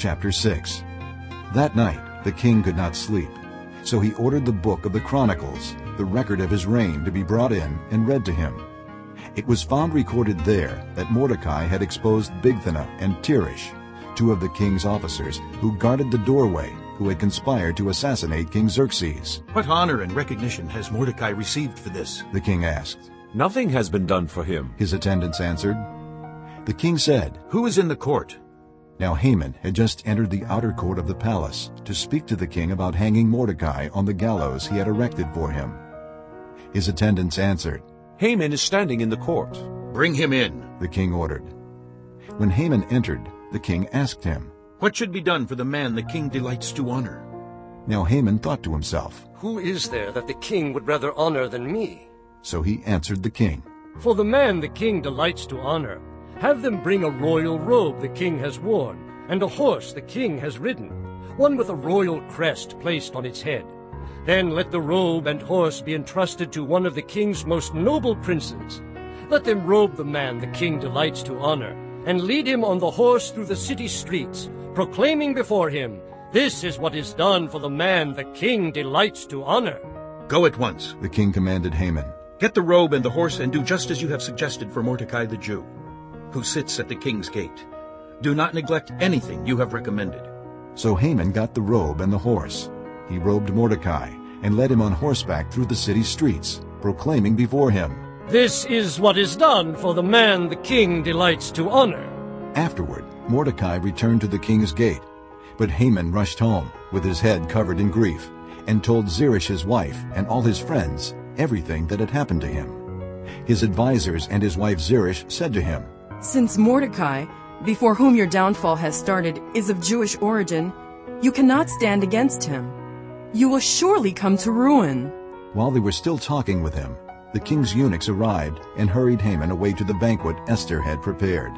Chapter 6 That night the king could not sleep, so he ordered the book of the Chronicles, the record of his reign, to be brought in and read to him. It was found recorded there that Mordecai had exposed Bigthana and Teresh, two of the king's officers who guarded the doorway, who had conspired to assassinate King Xerxes. What honor and recognition has Mordecai received for this? The king asked. Nothing has been done for him. His attendants answered. The king said, Who is in the court? Now Haman had just entered the outer court of the palace to speak to the king about hanging Mordecai on the gallows he had erected for him. His attendants answered, Haman is standing in the court. Bring him in. The king ordered. When Haman entered, the king asked him. What should be done for the man the king delights to honor? Now Haman thought to himself. Who is there that the king would rather honor than me? So he answered the king. For the man the king delights to honor, have them bring a royal robe the king has worn, and a horse the king has ridden, one with a royal crest placed on its head. Then let the robe and horse be entrusted to one of the king's most noble princes. Let them robe the man the king delights to honor, and lead him on the horse through the city streets, proclaiming before him, This is what is done for the man the king delights to honor. Go at once. The king commanded Haman. Get the robe and the horse and do just as you have suggested for Mordecai the Jew, who sits at the king's gate. Do not neglect anything you have recommended. So Haman got the robe and the horse. He robed Mordecai and led him on horseback through the city streets, proclaiming before him, This is what is done for the man the king delights to honor. Afterward, Mordecai returned to the king's gate. But Haman rushed home, with his head covered in grief, and told Zeresh his wife and all his friends everything that had happened to him. His advisers and his wife Zeresh said to him, Since Mordecai, before whom your downfall has started, is of Jewish origin, you cannot stand against him. You will surely come to ruin. While they were still talking with him, the king's eunuchs arrived and hurried Haman away to the banquet Esther had prepared.